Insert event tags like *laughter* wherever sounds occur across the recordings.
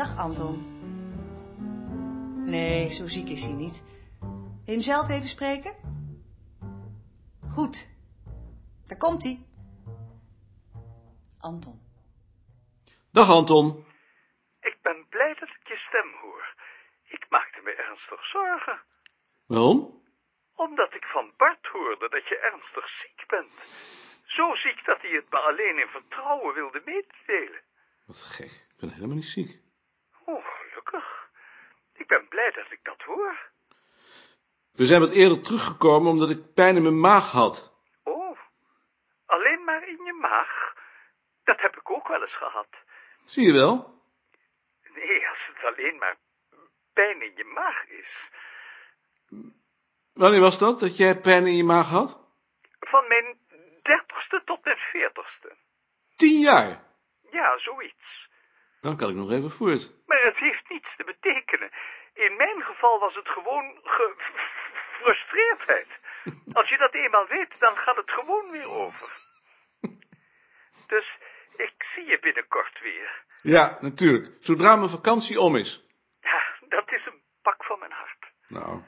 Dag, Anton. Nee, zo ziek is hij niet. Wil je hem zelf even spreken? Goed. Daar komt hij. Anton. Dag Anton. Ik ben blij dat ik je stem hoor. Ik maakte me ernstig zorgen. Waarom? Omdat ik van Bart hoorde dat je ernstig ziek bent. Zo ziek dat hij het me alleen in vertrouwen wilde mededelen. Wat gek, ik ben helemaal niet ziek. Oh, gelukkig. Ik ben blij dat ik dat hoor. We zijn wat eerder teruggekomen omdat ik pijn in mijn maag had. Oh, alleen maar in je maag? Dat heb ik ook wel eens gehad. Zie je wel? Nee, als het alleen maar pijn in je maag is. Wanneer was dat, dat jij pijn in je maag had? Van mijn dertigste tot mijn veertigste. Tien jaar. Ja, zoiets. Dan kan ik nog even voort. Maar het heeft niets te betekenen. In mijn geval was het gewoon gefrustreerdheid. *laughs* Als je dat eenmaal weet, dan gaat het gewoon weer over. Dus ik zie je binnenkort weer. Ja, natuurlijk. Zodra mijn vakantie om is. Ja, dat is een pak van mijn hart. Nou,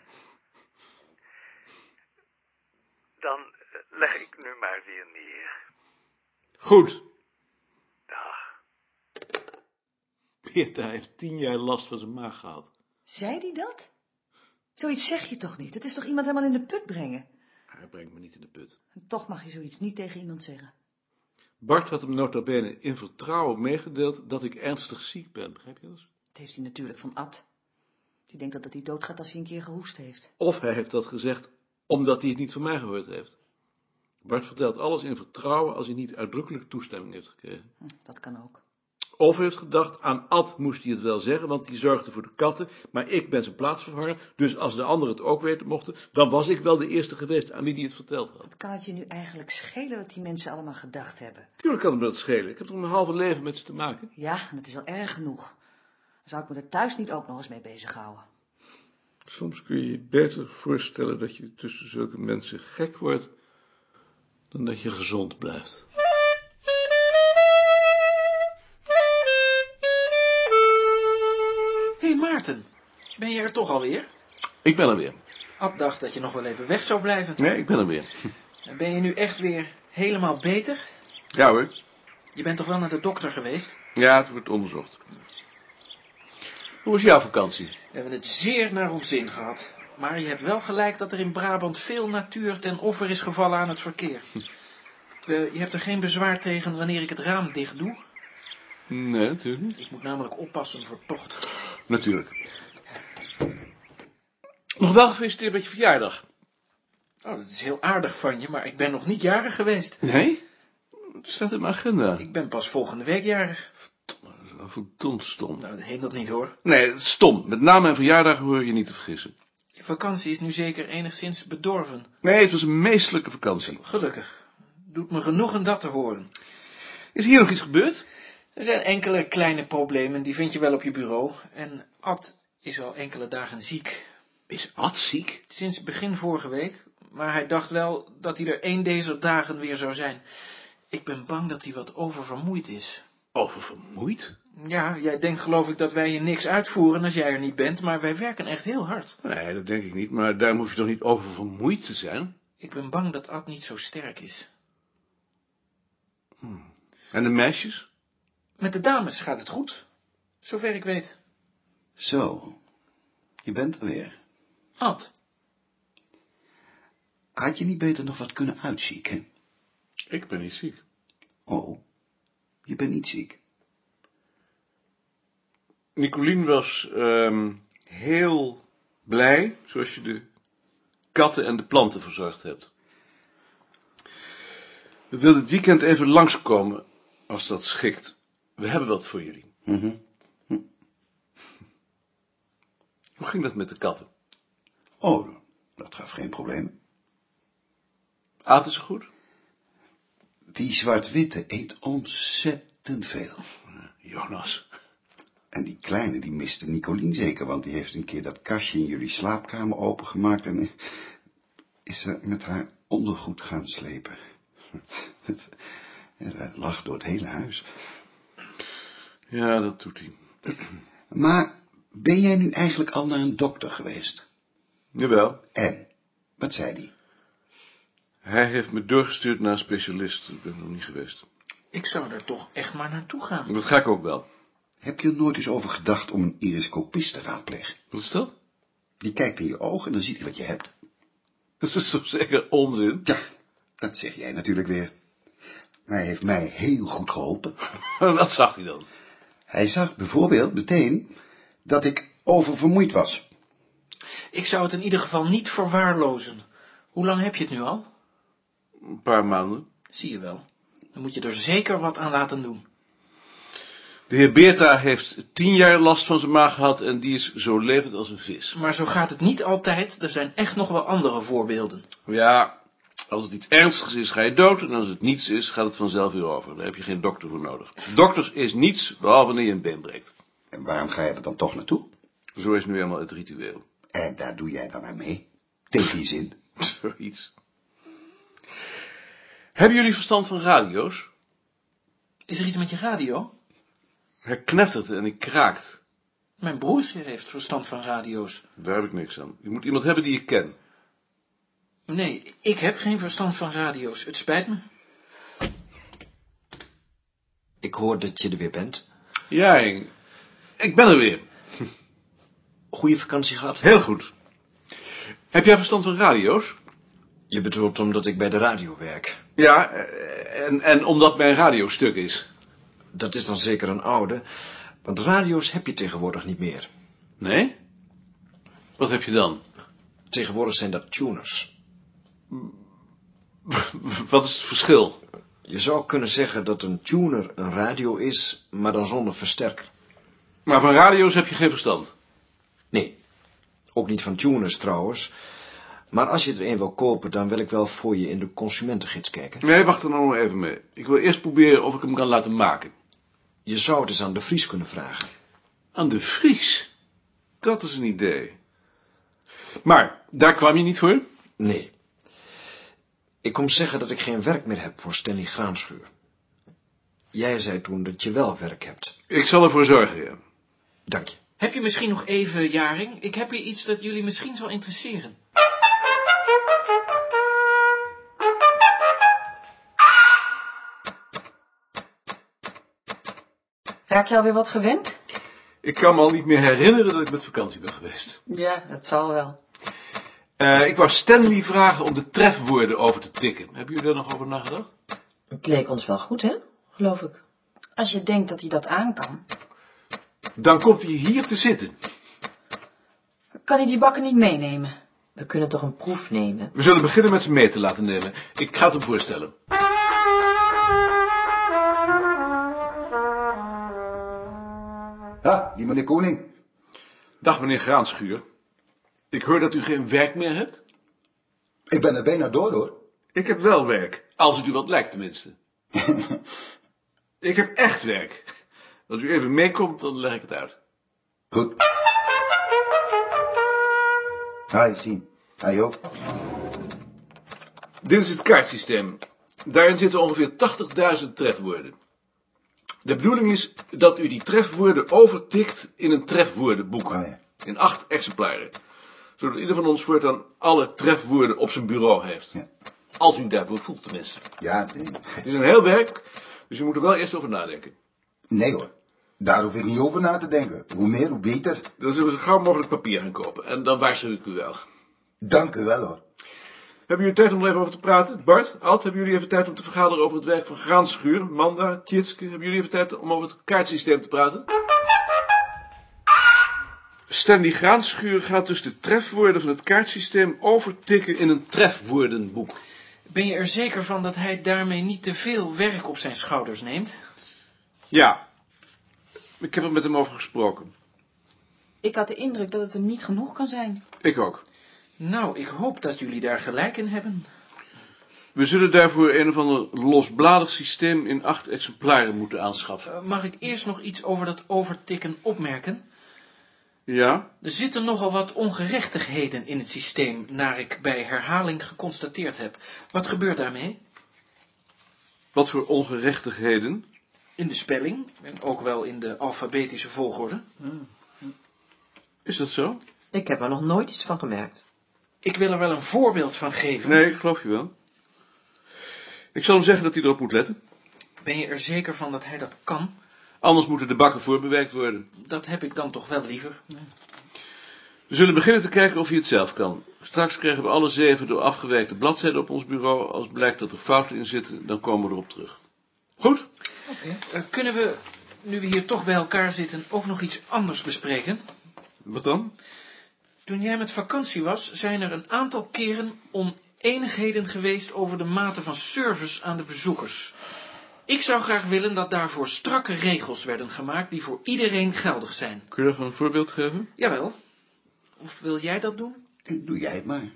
Dan eh, leg ik nu maar weer neer. goed. Dag. Beerta heeft tien jaar last van zijn maag gehad. Zei hij dat? Zoiets zeg je toch niet? Het is toch iemand helemaal in de put brengen? Hij brengt me niet in de put. En toch mag je zoiets niet tegen iemand zeggen. Bart had hem nota bene in vertrouwen meegedeeld dat ik ernstig ziek ben, begrijp je dat? Dat heeft hij natuurlijk van Ad. Die denkt dat hij doodgaat als hij een keer gehoest heeft. Of hij heeft dat gezegd omdat hij het niet van mij gehoord heeft. Bart vertelt alles in vertrouwen als hij niet uitdrukkelijk toestemming heeft gekregen. Hm, dat kan ook. Of heeft gedacht, aan Ad moest hij het wel zeggen, want die zorgde voor de katten, maar ik ben zijn plaatsvervanger, dus als de anderen het ook weten mochten, dan was ik wel de eerste geweest aan wie die het verteld had. Wat kan het je nu eigenlijk schelen wat die mensen allemaal gedacht hebben? Tuurlijk kan het me dat schelen, ik heb toch mijn halve leven met ze te maken. Ja, en het is al erg genoeg. Zou ik me er thuis niet ook nog eens mee bezighouden? Soms kun je je beter voorstellen dat je tussen zulke mensen gek wordt, dan dat je gezond blijft. Maarten, ben je er toch alweer? Ik ben er weer. Ad dacht dat je nog wel even weg zou blijven. Nee, ik ben er weer. *laughs* En Ben je nu echt weer helemaal beter? Ja hoor. Je bent toch wel naar de dokter geweest? Ja, het wordt onderzocht. Hoe was jouw vakantie? We hebben het zeer naar ons zin gehad. Maar je hebt wel gelijk dat er in Brabant veel natuur ten offer is gevallen aan het verkeer. *laughs* Eh, je hebt er geen bezwaar tegen wanneer ik het raam dicht doe? Nee, natuurlijk niet. Ik moet namelijk oppassen voor tocht. Natuurlijk. Nog wel gefeliciteerd met je verjaardag. Oh, dat is heel aardig van je, maar ik ben nog niet jarig geweest. Nee? Het staat in mijn agenda. Ik ben pas volgende week jarig. Verdomd stom. Nou, dat heet dat niet hoor. Nee, stom. Met name en verjaardagen hoor je niet te vergissen. Je vakantie is nu zeker enigszins bedorven. Nee, het was een meestelijke vakantie. Gelukkig. Doet me genoegen dat te horen. Is hier nog iets gebeurd? Er zijn enkele kleine problemen, die vind je wel op je bureau. En Ad is al enkele dagen ziek. Is Ad ziek? Sinds begin vorige week, maar hij dacht wel dat hij er één deze dagen weer zou zijn. Ik ben bang dat hij wat oververmoeid is. Oververmoeid? Ja, jij denkt geloof ik dat wij je niks uitvoeren als jij er niet bent, maar wij werken echt heel hard. Nee, dat denk ik niet, maar daarom hoef je toch niet oververmoeid te zijn? Ik ben bang dat Ad niet zo sterk is. En de meisjes? Met de dames gaat het goed, zover ik weet. Zo, je bent er weer. Ad, Had je niet beter nog wat kunnen uitzieken? Ik ben niet ziek. Oh, je bent niet ziek. Nicolien was ehm, heel blij, zoals je de katten en de planten verzorgd hebt. We wilden het weekend even langskomen, als dat schikt. We hebben wat voor jullie. Mhm. *laughs* Hoe ging dat met de katten? Oh, dat gaf geen probleem. Aten ze goed? Die zwart-witte eet ontzettend veel. Jonas. *laughs* En die kleine, die miste Nicolien zeker, want die heeft een keer dat kastje in jullie slaapkamer opengemaakt en *laughs* is ze met haar ondergoed gaan slepen. Het, het lag door het hele huis. Ja, dat doet hij. *clears throat* Maar ben jij nu eigenlijk al naar een dokter geweest? Jawel. En? Wat zei die? Hij heeft me doorgestuurd naar een specialist. Ik ben nog niet geweest. Ik zou daar toch echt maar naartoe gaan. Dat ga ik ook wel. Heb je er nooit eens over gedacht om een iriscopist te raadplegen? Wat is dat? Die kijkt in je ogen en dan ziet hij wat je hebt. Dat is toch zeker onzin? Ja, dat zeg jij natuurlijk weer. Hij heeft mij heel goed geholpen. *laughs* Wat zag hij dan? Hij zag bijvoorbeeld meteen dat ik oververmoeid was. Ik zou het in ieder geval niet verwaarlozen. Hoe lang heb je het nu al? Een paar maanden. Zie je wel. Dan moet je er zeker wat aan laten doen. De heer Beerta heeft tien jaar last van zijn maag gehad en die is zo levend als een vis. Maar zo gaat het niet altijd. Er zijn echt nog wel andere voorbeelden. Ja, als het iets ernstigs is, ga je dood. En als het niets is, gaat het vanzelf weer over. Daar heb je geen dokter voor nodig. Dokters is niets, behalve wanneer je een been breekt. En waarom ga je er dan toch naartoe? Zo is nu helemaal het ritueel. En daar doe jij dan aan mee. Tegen je zin. *laughs* Zoiets. Hebben jullie verstand van radio's? Is er iets met je radio? Hij knettert en hij kraakt. Mijn broertje heeft verstand van radio's. Daar heb ik niks aan. Je moet iemand hebben die ik ken. Nee, ik heb geen verstand van radio's. Het spijt me. Ik hoor dat je er weer bent. Ja, ik ben er weer. *laughs* Goeie vakantie gehad? Heel goed. Heb jij verstand van radio's? Je bedoelt omdat ik bij de radio werk. Ja, en, en omdat mijn radio stuk is. Dat is dan zeker een oude, want radio's heb je tegenwoordig niet meer. Nee? Wat heb je dan? Tegenwoordig zijn dat tuners. *laughs* Wat is het verschil? Je zou kunnen zeggen dat een tuner een radio is, maar dan zonder versterker. Maar van radio's heb je geen verstand. Nee, ook niet van tuners trouwens. Maar als je er een wil kopen, dan wil ik wel voor je in de consumentengids kijken. Nee, wacht er nou nog even mee. Ik wil eerst proberen of ik hem kan laten maken. Je zou het eens aan de Vries kunnen vragen. Aan de Vries? Dat is een idee. Maar, daar kwam je niet voor? Nee. Ik kom zeggen dat ik geen werk meer heb voor Stanley Graamschuur. Jij zei toen dat je wel werk hebt. Ik zal ervoor zorgen, ja. Dank je. Heb je misschien nog even, Jaring? Ik heb hier iets dat jullie misschien zal interesseren. Raak je alweer wat gewend? Ik kan me al niet meer herinneren dat ik met vakantie ben geweest. Ja, dat zal wel. Eh, ik wou Stanley vragen om de trefwoorden over te tikken. Hebben jullie daar nog over nagedacht? Het leek ons wel goed, hè? Geloof ik. Als je denkt dat hij dat aan kan. Dan komt hij hier te zitten. Kan hij die bakken niet meenemen? We kunnen toch een proef nemen? We zullen beginnen met ze mee te laten nemen. Ik ga het hem voorstellen. Ja, die meneer Koning. Dag meneer Graanschuur. Ik hoor dat u geen werk meer hebt. Ik ben er bijna door, hoor. Ik heb wel werk, als het u wat lijkt tenminste. *laughs* ik heb echt werk. Als u even meekomt, dan leg ik het uit. Goed. Hi, zie. Hi, ook. Dit is het kaartsysteem. Daarin zitten ongeveer 80.000 trefwoorden. De bedoeling is dat u die trefwoorden overtikt in een trefwoordenboek. Ah, ja. In acht exemplaren. Zodat ieder van ons voortaan alle trefwoorden op zijn bureau heeft. Ja. Als u daarvoor voelt tenminste. Ja, nee. Het is een heel werk, dus u moet er wel eerst over nadenken. Nee, hoor. Daar hoef ik niet over na te denken. Hoe meer, hoe beter. Dan zullen we zo gauw mogelijk papier gaan kopen. En dan waarschuw ik u wel. Dank u wel, hoor. Hebben jullie tijd om er even over te praten? Bart, Alt, hebben jullie even tijd om te vergaderen over het werk van Graanschuur? Manda, Tjitske, hebben jullie even tijd om over het kaartsysteem te praten? Stanley Graanschuur gaat dus de trefwoorden van het kaartsysteem overtikken in een trefwoordenboek. Ben je er zeker van dat hij daarmee niet te veel werk op zijn schouders neemt? Ja, ik heb er met hem over gesproken. Ik had de indruk dat het hem niet genoeg kan zijn. Ik ook. Nou, ik hoop dat jullie daar gelijk in hebben. We zullen daarvoor een of ander losbladig systeem in acht exemplaren moeten aanschaffen. Eh, Mag ik eerst nog iets over dat overtikken opmerken? Ja? Er zitten nogal wat ongerechtigheden in het systeem, naar ik bij herhaling geconstateerd heb. Wat gebeurt daarmee? Wat voor ongerechtigheden? In de spelling en ook wel in de alfabetische volgorde. Is dat zo? Ik heb er nog nooit iets van gemerkt. Ik wil er wel een voorbeeld van geven. Nee, ik geloof je wel. Ik zal hem zeggen dat hij erop moet letten. Ben je er zeker van dat hij dat kan? Anders moeten de bakken voorbewerkt worden. Dat heb ik dan toch wel liever. We zullen beginnen te kijken of hij het zelf kan. Straks krijgen we alle zeven door afgewerkte bladzijden op ons bureau. Als blijkt dat er fouten in zitten, dan komen we erop terug. Goed? Eh, kunnen we, nu we hier toch bij elkaar zitten, ook nog iets anders bespreken? Wat dan? Toen jij met vakantie was, zijn er een aantal keren oneenigheden geweest over de mate van service aan de bezoekers. Ik zou graag willen dat daarvoor strakke regels werden gemaakt die voor iedereen geldig zijn. Kun je daarvan een voorbeeld geven? Jawel. Of wil jij dat doen? Doe jij het maar.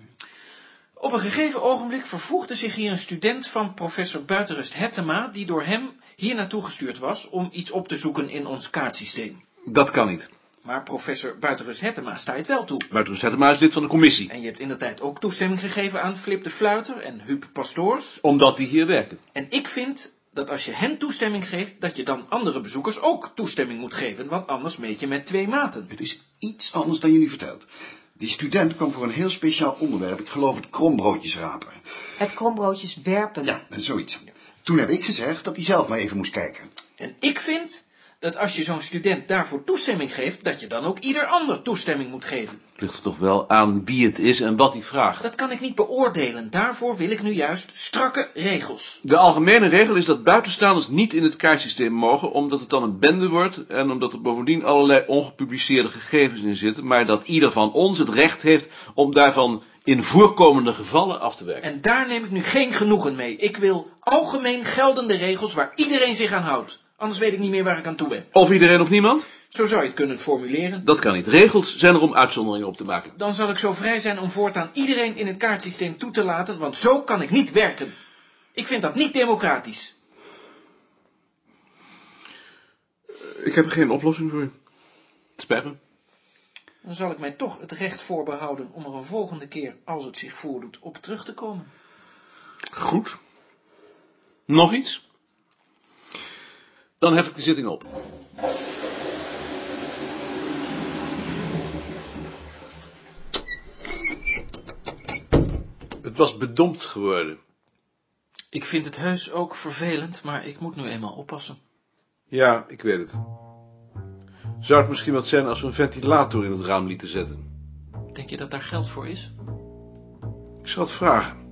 Op een gegeven ogenblik vervoegde zich hier een student van professor Buitenrust Hettema, die door hem hier naartoe gestuurd was om iets op te zoeken in ons kaartsysteem. Dat kan niet. Maar professor Buitenrust Hettema staat het wel toe. Buiten Zettema is lid van de commissie. En je hebt in de tijd ook toestemming gegeven aan Flip de Fluiter en Huub Pastoors. Omdat die hier werken. En ik vind dat als je hen toestemming geeft, dat je dan andere bezoekers ook toestemming moet geven, want anders meet je met twee maten. Het is iets anders dan je nu vertelt. Die student kwam voor een heel speciaal onderwerp. Ik geloof het krombroodjes rapen. Het krombroodjes werpen. Ja, zoiets. Toen heb ik gezegd dat hij zelf maar even moest kijken. En ik vind dat als je zo'n student daarvoor toestemming geeft, dat je dan ook ieder ander toestemming moet geven. Het ligt er toch wel aan wie het is en wat hij vraagt. Dat kan ik niet beoordelen. Daarvoor wil ik nu juist strakke regels. De algemene regel is dat buitenstaanders niet in het kaartsysteem mogen, omdat het dan een bende wordt en omdat er bovendien allerlei ongepubliceerde gegevens in zitten, maar dat ieder van ons het recht heeft om daarvan in voorkomende gevallen af te werken. En daar neem ik nu geen genoegen mee. Ik wil algemeen geldende regels waar iedereen zich aan houdt. Anders weet ik niet meer waar ik aan toe ben. Of iedereen of niemand? Zo zou je het kunnen formuleren. Dat kan niet. Regels zijn er om uitzonderingen op te maken. Dan zal ik zo vrij zijn om voortaan iedereen in het kaartsysteem toe te laten, want zo kan ik niet werken. Ik vind dat niet democratisch. Ik heb geen oplossing voor u. Het spijt me. Dan zal ik mij toch het recht voorbehouden om er een volgende keer, als het zich voordoet, op terug te komen. Goed. Nog iets? Dan hef ik de zitting op. Het was bedompt geworden. Ik vind het heus ook vervelend, maar ik moet nu eenmaal oppassen. Ja, ik weet het. Zou het misschien wat zijn als we een ventilator in het raam lieten zetten? Denk je dat daar geld voor is? Ik zal het vragen.